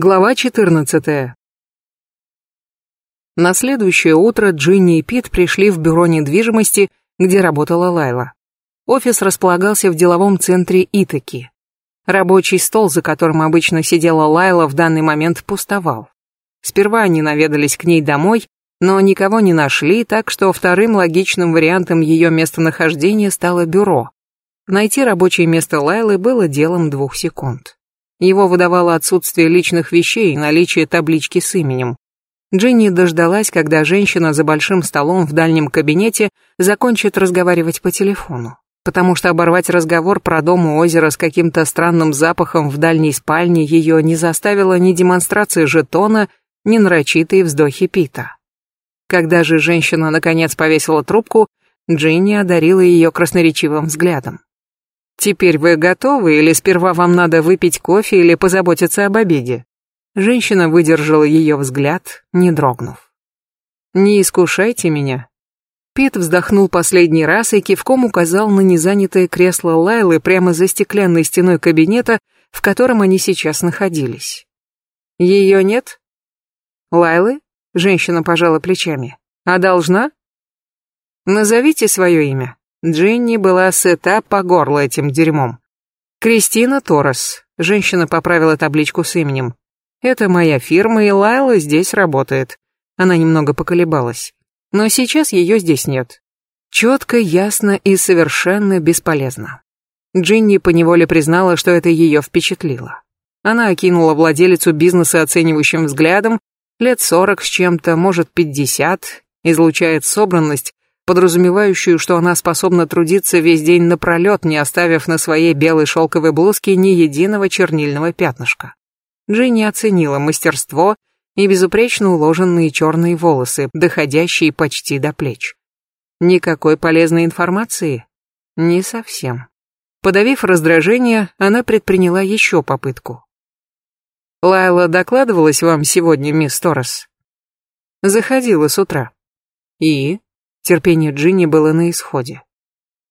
Глава 14. На следующее утро Джинни и Пит пришли в бюро недвижимости, где работала Лайла. Офис располагался в деловом центре Итаки. Рабочий стол, за которым обычно сидела Лайла, в данный момент пустовал. Сперва они наведались к ней домой, но никого не нашли, так что вторым логичным вариантом ее местонахождения стало бюро. Найти рабочее место Лайлы было делом двух секунд. Его выдавало отсутствие личных вещей и наличие таблички с именем. Джинни дождалась, когда женщина за большим столом в дальнем кабинете закончит разговаривать по телефону. Потому что оборвать разговор про дом у озера с каким-то странным запахом в дальней спальне ее не заставило ни демонстрации жетона, ни нарочитые вздохи Пита. Когда же женщина наконец повесила трубку, Джинни одарила ее красноречивым взглядом. Теперь вы готовы или сперва вам надо выпить кофе или позаботиться об обеде? Женщина выдержала ее взгляд, не дрогнув. Не искушайте меня. Пит вздохнул последний раз и кивком указал на незанятое кресло Лайлы прямо за стеклянной стеной кабинета, в котором они сейчас находились. Ее нет? Лайлы? Женщина пожала плечами. А должна? Назовите свое имя. Джинни была сыта по горло этим дерьмом. Кристина Торрес. Женщина поправила табличку с именем. Это моя фирма, и Лайла здесь работает. Она немного поколебалась. Но сейчас ее здесь нет. Четко, ясно и совершенно бесполезно. Джинни поневоле признала, что это ее впечатлило. Она окинула владелицу бизнеса оценивающим взглядом, лет сорок с чем-то, может пятьдесят, излучает собранность, подразумевающую, что она способна трудиться весь день напролет, не оставив на своей белой шелковой блузке ни единого чернильного пятнышка. Джинни оценила мастерство и безупречно уложенные черные волосы, доходящие почти до плеч. Никакой полезной информации? Не совсем. Подавив раздражение, она предприняла еще попытку. «Лайла докладывалась вам сегодня, мисс Торрес?» «Заходила с утра». «И?» Терпение Джинни было на исходе.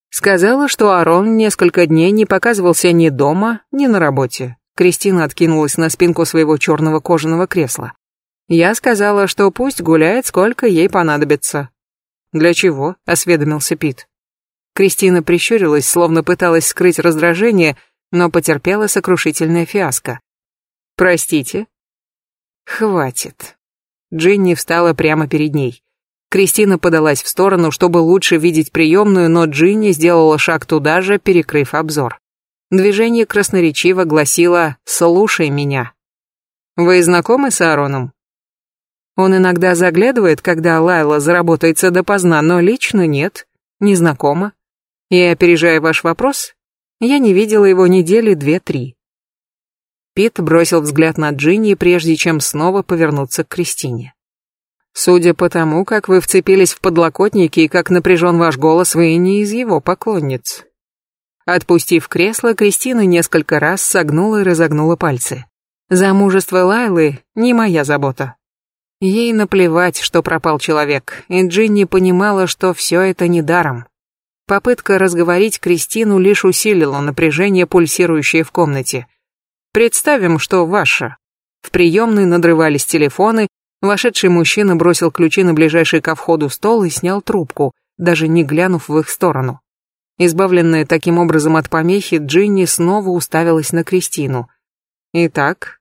Сказала, что Арон несколько дней не показывался ни дома, ни на работе. Кристина откинулась на спинку своего черного кожаного кресла. Я сказала, что пусть гуляет, сколько ей понадобится. Для чего? осведомился Пит. Кристина прищурилась, словно пыталась скрыть раздражение, но потерпела сокрушительное фиаско. Простите? Хватит. Джинни встала прямо перед ней. Кристина подалась в сторону, чтобы лучше видеть приемную, но Джинни сделала шаг туда же, перекрыв обзор. Движение красноречиво гласило «Слушай меня». «Вы знакомы с Аароном?» Он иногда заглядывает, когда Лайла заработается допоздна, но лично нет, не знакома. И опережая ваш вопрос, я не видела его недели две-три. Пит бросил взгляд на Джинни, прежде чем снова повернуться к Кристине. Судя по тому, как вы вцепились в подлокотники и как напряжен ваш голос, вы не из его поклонниц. Отпустив кресло, Кристина несколько раз согнула и разогнула пальцы. Замужество Лайлы не моя забота. Ей наплевать, что пропал человек, и Джинни понимала, что все это не даром. Попытка разговорить Кристину лишь усилила напряжение, пульсирующее в комнате. Представим, что ваша. В приемной надрывались телефоны, Вошедший мужчина бросил ключи на ближайший ко входу стол и снял трубку, даже не глянув в их сторону. Избавленная таким образом от помехи, Джинни снова уставилась на Кристину. Итак,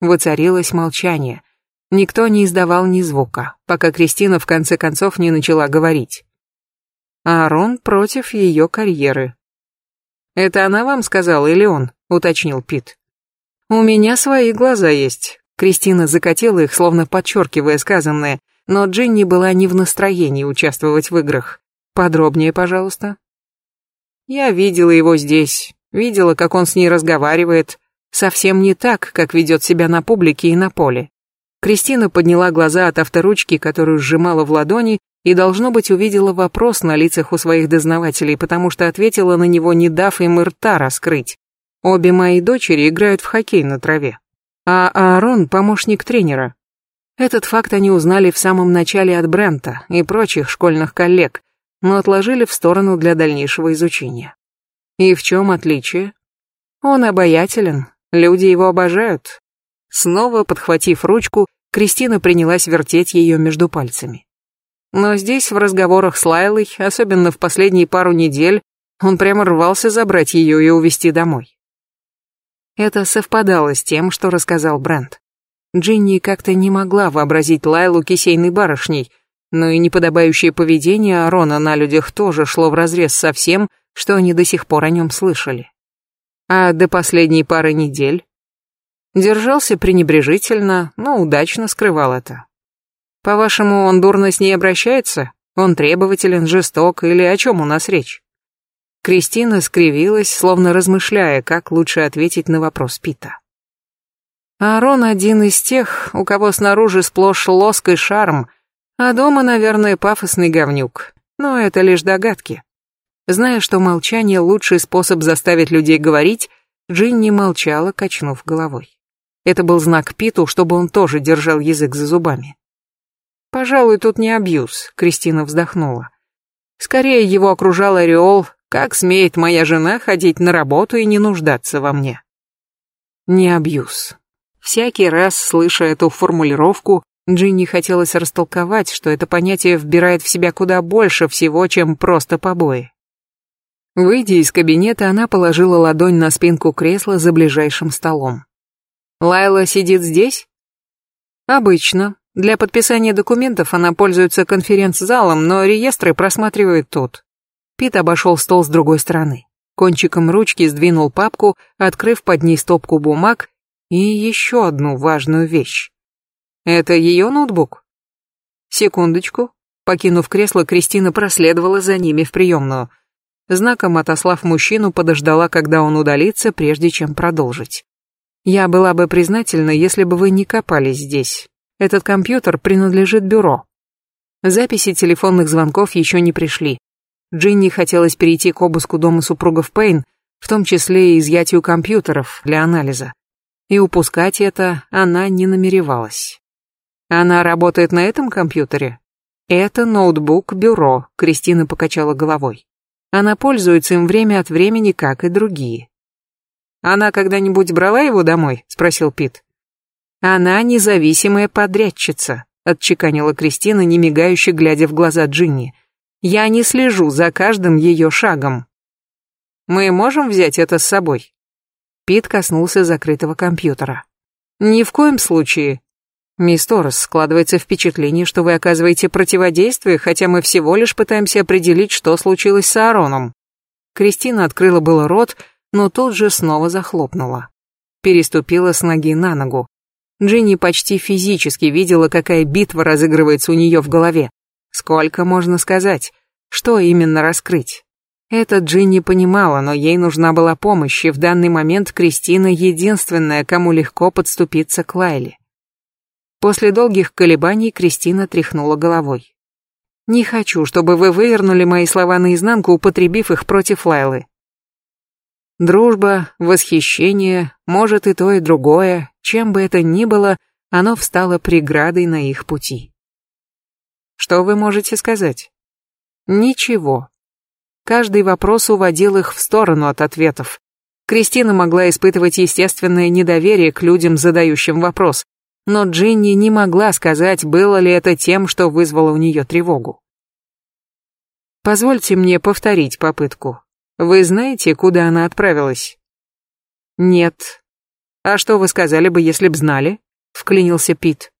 воцарилось молчание. Никто не издавал ни звука, пока Кристина в конце концов не начала говорить. Аарон против ее карьеры. «Это она вам сказала или он?» — уточнил Пит. «У меня свои глаза есть. Кристина закатила их, словно подчеркивая сказанное, но Джинни была не в настроении участвовать в играх. Подробнее, пожалуйста. Я видела его здесь, видела, как он с ней разговаривает, совсем не так, как ведет себя на публике и на поле. Кристина подняла глаза от авторучки, которую сжимала в ладони, и, должно быть, увидела вопрос на лицах у своих дознавателей, потому что ответила на него, не дав им рта раскрыть. Обе мои дочери играют в хоккей на траве а Аарон — помощник тренера. Этот факт они узнали в самом начале от Брента и прочих школьных коллег, но отложили в сторону для дальнейшего изучения. И в чем отличие? Он обаятелен, люди его обожают. Снова подхватив ручку, Кристина принялась вертеть ее между пальцами. Но здесь, в разговорах с Лайлой, особенно в последние пару недель, он прямо рвался забрать ее и увезти домой. Это совпадало с тем, что рассказал Брент. Джинни как-то не могла вообразить Лайлу кисейной барышней, но и неподобающее поведение Арона на людях тоже шло вразрез со всем, что они до сих пор о нем слышали. А до последней пары недель держался пренебрежительно, но удачно скрывал это. По-вашему, он дурно с ней обращается? Он требователен, жесток или о чем у нас речь? Кристина скривилась, словно размышляя, как лучше ответить на вопрос Пита. Аарон один из тех, у кого снаружи сплошь лоск и шарм, а дома, наверное, пафосный говнюк. Но это лишь догадки. Зная, что молчание — лучший способ заставить людей говорить, Джинни молчала, качнув головой. Это был знак Питу, чтобы он тоже держал язык за зубами. «Пожалуй, тут не абьюз», — Кристина вздохнула. Скорее его окружал ореол как смеет моя жена ходить на работу и не нуждаться во мне? Не абьюз. Всякий раз, слыша эту формулировку, Джинни хотелось растолковать, что это понятие вбирает в себя куда больше всего, чем просто побои. Выйдя из кабинета, она положила ладонь на спинку кресла за ближайшим столом. «Лайла сидит здесь?» «Обычно. Для подписания документов она пользуется конференц-залом, но реестры просматривает тут. Пит обошел стол с другой стороны. Кончиком ручки сдвинул папку, открыв под ней стопку бумаг и еще одну важную вещь. Это ее ноутбук? Секундочку. Покинув кресло, Кристина проследовала за ними в приемную. Знаком отослав мужчину, подождала, когда он удалится, прежде чем продолжить. Я была бы признательна, если бы вы не копались здесь. Этот компьютер принадлежит бюро. Записи телефонных звонков еще не пришли. Джинни хотелось перейти к обыску дома супругов Пейн, в том числе и изъятию компьютеров для анализа. И упускать это она не намеревалась. Она работает на этом компьютере? Это ноутбук-бюро, Кристина покачала головой. Она пользуется им время от времени, как и другие. Она когда-нибудь брала его домой? спросил Пит. Она независимая подрядчица, отчеканила Кристина, не мигающе глядя в глаза Джинни. Я не слежу за каждым ее шагом. Мы можем взять это с собой? Пит коснулся закрытого компьютера. Ни в коем случае. Мисс Торрес, складывается впечатление, что вы оказываете противодействие, хотя мы всего лишь пытаемся определить, что случилось с Аароном. Кристина открыла было рот, но тут же снова захлопнула. Переступила с ноги на ногу. Джинни почти физически видела, какая битва разыгрывается у нее в голове. Сколько можно сказать? Что именно раскрыть? Это Джинни понимала, но ей нужна была помощь, и в данный момент Кристина единственная, кому легко подступиться к Лайле. После долгих колебаний Кристина тряхнула головой. «Не хочу, чтобы вы вывернули мои слова наизнанку, употребив их против Лайлы. Дружба, восхищение, может и то, и другое, чем бы это ни было, оно встало преградой на их пути. Что вы можете сказать? Ничего. Каждый вопрос уводил их в сторону от ответов. Кристина могла испытывать естественное недоверие к людям, задающим вопрос, но Джинни не могла сказать, было ли это тем, что вызвало у нее тревогу. Позвольте мне повторить попытку. Вы знаете, куда она отправилась? Нет. А что вы сказали бы, если б знали? Вклинился Пит.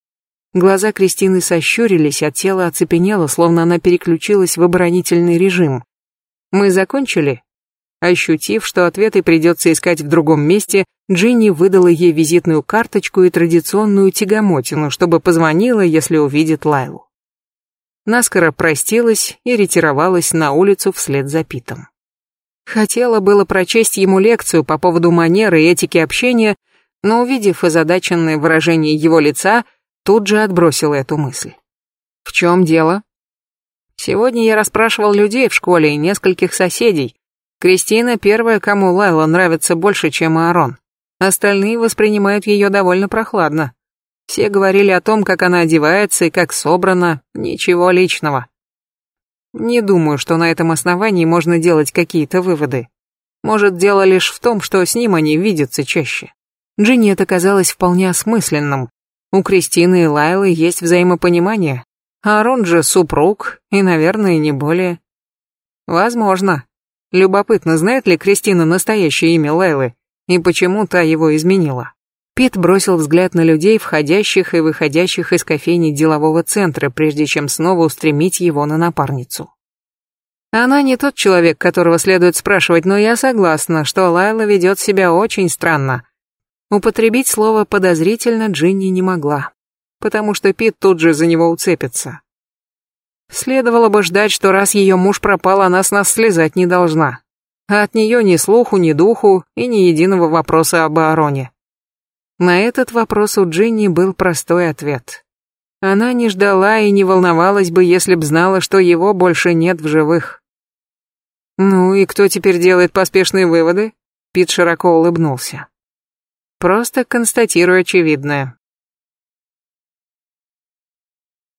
Глаза Кристины сощурились, а тело оцепенело, словно она переключилась в оборонительный режим. «Мы закончили?» Ощутив, что ответы придется искать в другом месте, Джинни выдала ей визитную карточку и традиционную тягомотину, чтобы позвонила, если увидит Лайлу. Наскоро простилась и ретировалась на улицу вслед за Питом. Хотела было прочесть ему лекцию по поводу манеры и этики общения, но увидев озадаченное выражение его лица, тут же отбросила эту мысль. В чем дело? Сегодня я расспрашивал людей в школе и нескольких соседей. Кристина первая, кому Лайла нравится больше, чем Аарон. Остальные воспринимают ее довольно прохладно. Все говорили о том, как она одевается и как собрана, ничего личного. Не думаю, что на этом основании можно делать какие-то выводы. Может, дело лишь в том, что с ним они видятся чаще. Джинни это казалось вполне осмысленным. У Кристины и Лайлы есть взаимопонимание. А Арон же супруг, и, наверное, не более. Возможно. Любопытно, знает ли Кристина настоящее имя Лайлы, и почему та его изменила. Пит бросил взгляд на людей, входящих и выходящих из кофейни делового центра, прежде чем снова устремить его на напарницу. Она не тот человек, которого следует спрашивать, но я согласна, что Лайла ведет себя очень странно. Употребить слово «подозрительно» Джинни не могла, потому что Пит тут же за него уцепится. Следовало бы ждать, что раз ее муж пропал, она с нас слезать не должна. А от нее ни слуху, ни духу и ни единого вопроса об Аароне. На этот вопрос у Джинни был простой ответ. Она не ждала и не волновалась бы, если б знала, что его больше нет в живых. «Ну и кто теперь делает поспешные выводы?» Пит широко улыбнулся. «Просто констатирую очевидное.